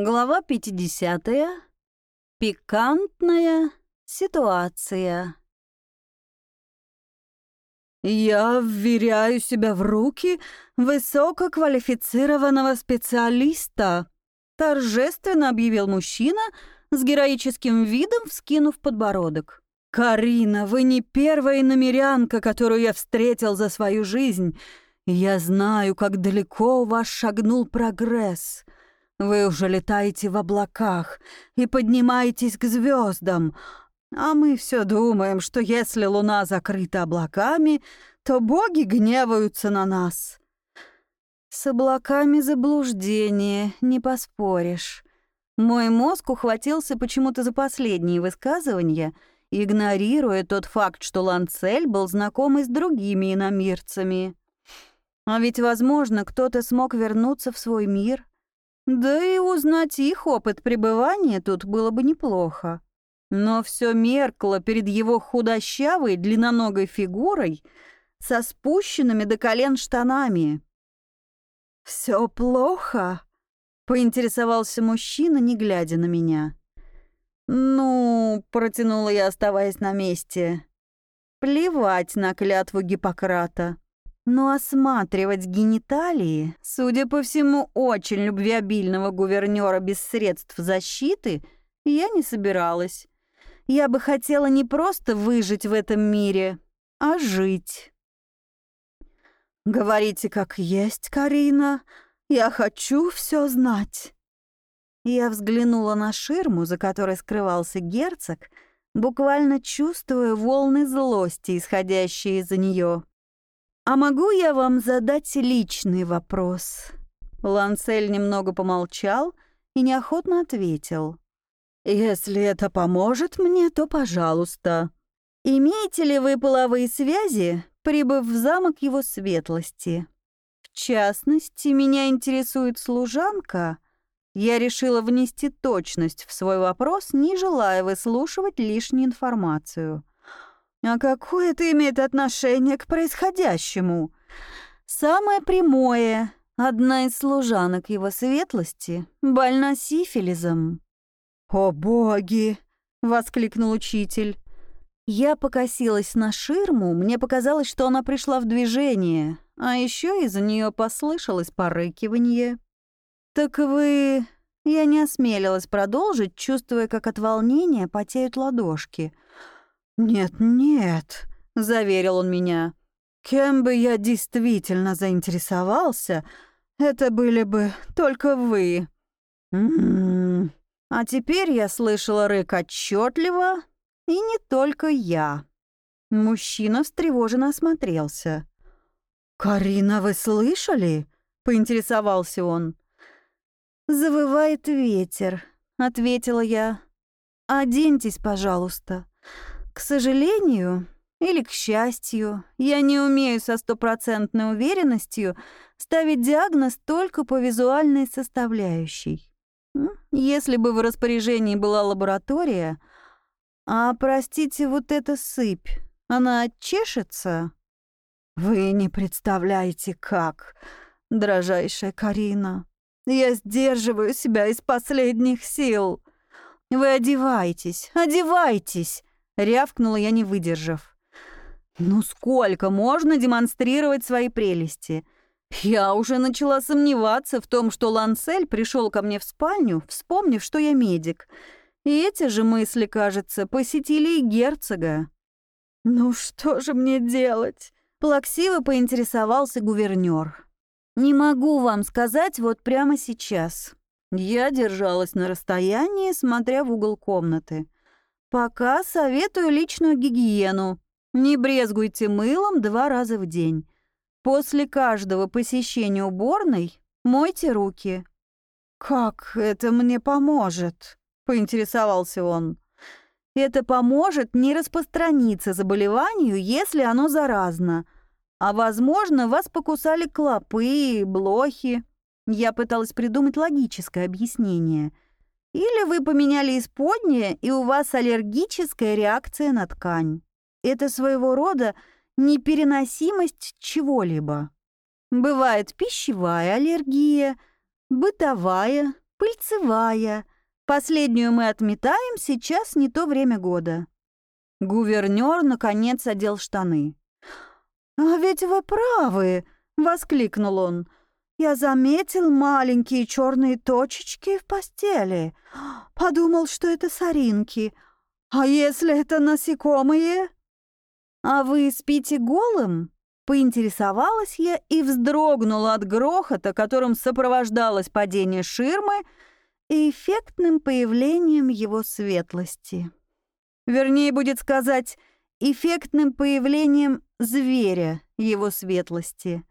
Глава 50. Пикантная ситуация. «Я вверяю себя в руки высококвалифицированного специалиста», торжественно объявил мужчина с героическим видом, вскинув подбородок. «Карина, вы не первая намерянка, которую я встретил за свою жизнь. Я знаю, как далеко у вас шагнул прогресс». Вы уже летаете в облаках и поднимаетесь к звездам, а мы все думаем, что если луна закрыта облаками, то боги гневаются на нас. С облаками заблуждение, не поспоришь. Мой мозг ухватился почему-то за последние высказывания, игнорируя тот факт, что Ланцель был знаком и с другими иномирцами. А ведь, возможно, кто-то смог вернуться в свой мир — да и узнать их опыт пребывания тут было бы неплохо. Но все меркло перед его худощавой, длинноногой фигурой со спущенными до колен штанами. «Все плохо?» — поинтересовался мужчина, не глядя на меня. «Ну...» — протянула я, оставаясь на месте. «Плевать на клятву Гиппократа. Но осматривать гениталии, судя по всему, очень любвеобильного гувернера без средств защиты, я не собиралась. Я бы хотела не просто выжить в этом мире, а жить. «Говорите, как есть, Карина. Я хочу все знать». Я взглянула на ширму, за которой скрывался герцог, буквально чувствуя волны злости, исходящие из-за нее. «А могу я вам задать личный вопрос?» Ланцель немного помолчал и неохотно ответил. «Если это поможет мне, то пожалуйста». «Имеете ли вы половые связи, прибыв в замок его светлости?» «В частности, меня интересует служанка». Я решила внести точность в свой вопрос, не желая выслушивать лишнюю информацию. А какое это имеет отношение к происходящему? Самое прямое. Одна из служанок его светлости больна сифилизом. «О боги!» — воскликнул учитель. Я покосилась на ширму, мне показалось, что она пришла в движение, а еще из-за нее послышалось порыкивание. «Так вы...» Я не осмелилась продолжить, чувствуя, как от волнения потеют ладошки — «Нет-нет», — заверил он меня. «Кем бы я действительно заинтересовался, это были бы только вы». «М-м-м». А теперь я слышала рык отчетливо, и не только я. Мужчина встревоженно осмотрелся. «Карина, вы слышали?» — поинтересовался он. «Завывает ветер», — ответила я. «Оденьтесь, пожалуйста. К сожалению или к счастью, я не умею со стопроцентной уверенностью ставить диагноз только по визуальной составляющей. Если бы в распоряжении была лаборатория... А, простите, вот эта сыпь, она отчешется? Вы не представляете, как, дрожайшая Карина. Я сдерживаю себя из последних сил. Вы одевайтесь, одевайтесь, Рявкнула я, не выдержав. «Ну сколько можно демонстрировать свои прелести?» Я уже начала сомневаться в том, что Лансель пришел ко мне в спальню, вспомнив, что я медик. И эти же мысли, кажется, посетили и герцога. «Ну что же мне делать?» Плаксиво поинтересовался гувернер. «Не могу вам сказать вот прямо сейчас». Я держалась на расстоянии, смотря в угол комнаты. Пока советую личную гигиену. Не брезгуйте мылом два раза в день. После каждого посещения уборной мойте руки. «Как это мне поможет?» — поинтересовался он. «Это поможет не распространиться заболеванию, если оно заразно. А, возможно, вас покусали клопы, блохи». Я пыталась придумать логическое объяснение — или вы поменяли исподнее, и у вас аллергическая реакция на ткань. Это своего рода непереносимость чего-либо. Бывает пищевая аллергия, бытовая, Пыльцевая. Последнюю мы отметаем, сейчас не то время года». Гувернёр, наконец, одел штаны. «А ведь вы правы!» — воскликнул он. «Я заметил маленькие черные точечки в постели. Подумал, что это соринки. А если это насекомые?» «А вы спите голым?» Поинтересовалась я и вздрогнула от грохота, которым сопровождалось падение ширмы и эффектным появлением его светлости. Вернее, будет сказать, эффектным появлением зверя его светлости.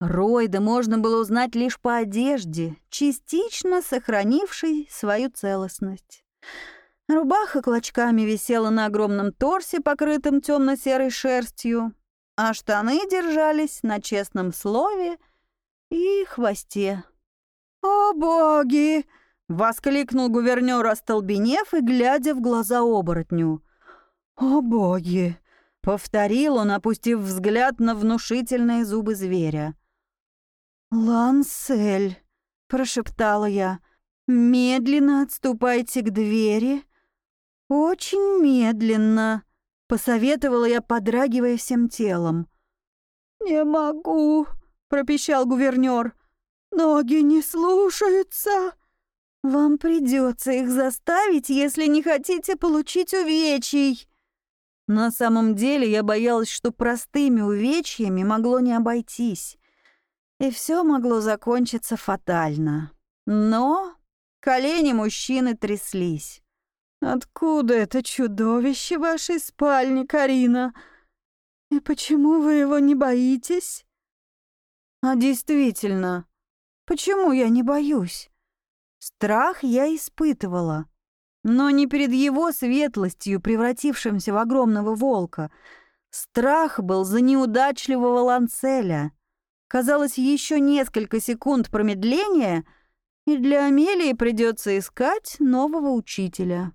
Ройда можно было узнать лишь по одежде, частично сохранившей свою целостность. Рубаха клочками висела на огромном торсе, покрытом темно-серой шерстью, а штаны держались на честном слове и хвосте. «О, боги!» — воскликнул гувернёр, остолбенев и глядя в глаза оборотню. «О, боги!» — повторил он, опустив взгляд на внушительные зубы зверя. «Лансель!» — прошептала я. «Медленно отступайте к двери. Очень медленно!» Посоветовала я, подрагивая всем телом. «Не могу», — пропищал гувернёр. «Ноги не слушаются». «Вам придется их заставить, если не хотите получить увечий». На самом деле я боялась, что простыми увечьями могло не обойтись. И все могло закончиться фатально. Но колени мужчины тряслись. «Откуда это чудовище в вашей спальне, Карина? И почему вы его не боитесь?» «А действительно, почему я не боюсь?» Страх я испытывала, но не перед его светлостью, превратившимся в огромного волка. Страх был за неудачливого Ланцеля. Казалось, еще несколько секунд промедления, и для Амелии придется искать нового учителя.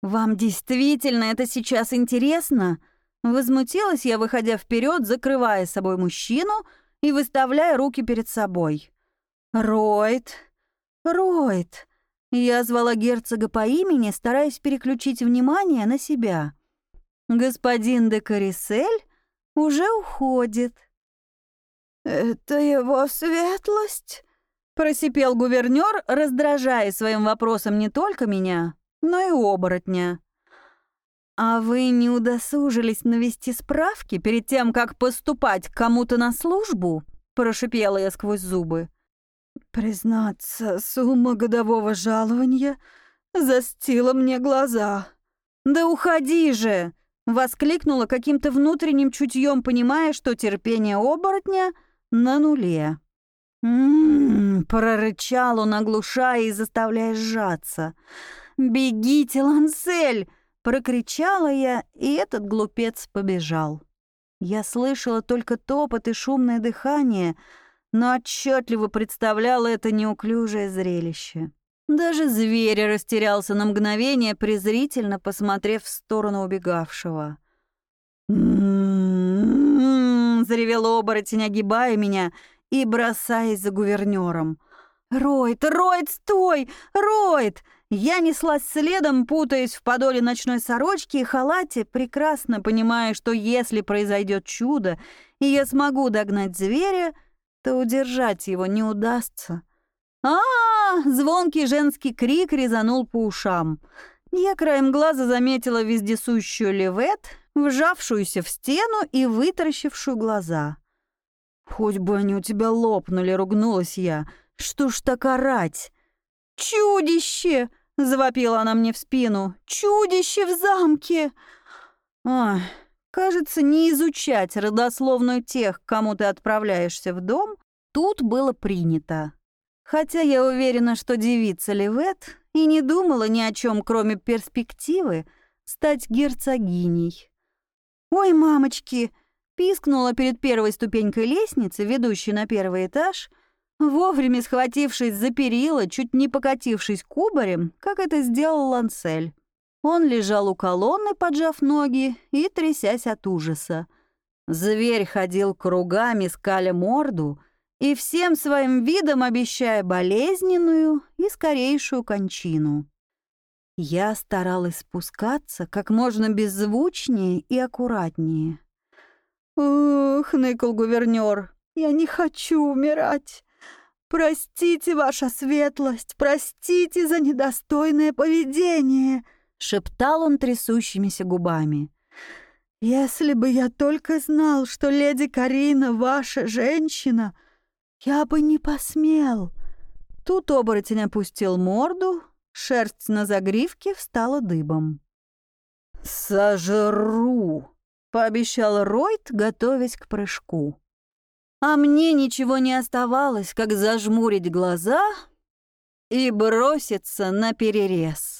«Вам действительно это сейчас интересно?» Возмутилась я, выходя вперед, закрывая собой мужчину и выставляя руки перед собой. «Ройд! Ройд!» Я звала герцога по имени, стараясь переключить внимание на себя. «Господин де Карисель уже уходит». «Это его светлость?» — просипел гувернёр, раздражая своим вопросом не только меня, но и оборотня. «А вы не удосужились навести справки перед тем, как поступать к кому-то на службу?» — прошипела я сквозь зубы. «Признаться, сумма годового жалования застила мне глаза». «Да уходи же!» — воскликнула каким-то внутренним чутьем, понимая, что терпение оборотня на нуле. «М-м-м», прорычал он, оглушая и заставляя сжаться. «Бегите, Лансель!» — прокричала я, и этот глупец побежал. Я слышала только топот и шумное дыхание, но отчетливо представляла это неуклюжее зрелище. Даже зверь растерялся на мгновение, презрительно посмотрев в сторону убегавшего. «М-м-м!» заревел оборотень, огибая меня и бросаясь за гувернёром. «Ройд, Ройд, стой! Ройд!» Я неслась следом, путаясь в подоле ночной сорочки и халате, прекрасно понимая, что если произойдет чудо, и я смогу догнать зверя, то удержать его не удастся. а, -а, -а Звонкий женский крик резанул по ушам. Я краем глаза заметила вездесущую левет, вжавшуюся в стену и вытаращившую глаза. «Хоть бы они у тебя лопнули», — ругнулась я. «Что ж так орать?» «Чудище!» Завопила она мне в спину. «Чудище в замке!» Ой, кажется, не изучать родословную тех, кому ты отправляешься в дом, тут было принято. Хотя я уверена, что девица Левет и не думала ни о чем, кроме перспективы стать герцогиней. «Ой, мамочки!» — пискнула перед первой ступенькой лестницы, ведущей на первый этаж, вовремя схватившись за перила, чуть не покатившись кубарем, как это сделал Лансель. Он лежал у колонны, поджав ноги и трясясь от ужаса. Зверь ходил кругами, скаля морду, и всем своим видом обещая болезненную и скорейшую кончину. Я старалась спускаться как можно беззвучнее и аккуратнее. «Ух, ныкал гувернёр, я не хочу умирать. Простите, ваша светлость, простите за недостойное поведение», — шептал он трясущимися губами. «Если бы я только знал, что леди Карина ваша женщина, я бы не посмел». Тут оборотень опустил морду, Шерсть на загривке встала дыбом. «Сожру!» — пообещал Ройд, готовясь к прыжку. А мне ничего не оставалось, как зажмурить глаза и броситься на перерез.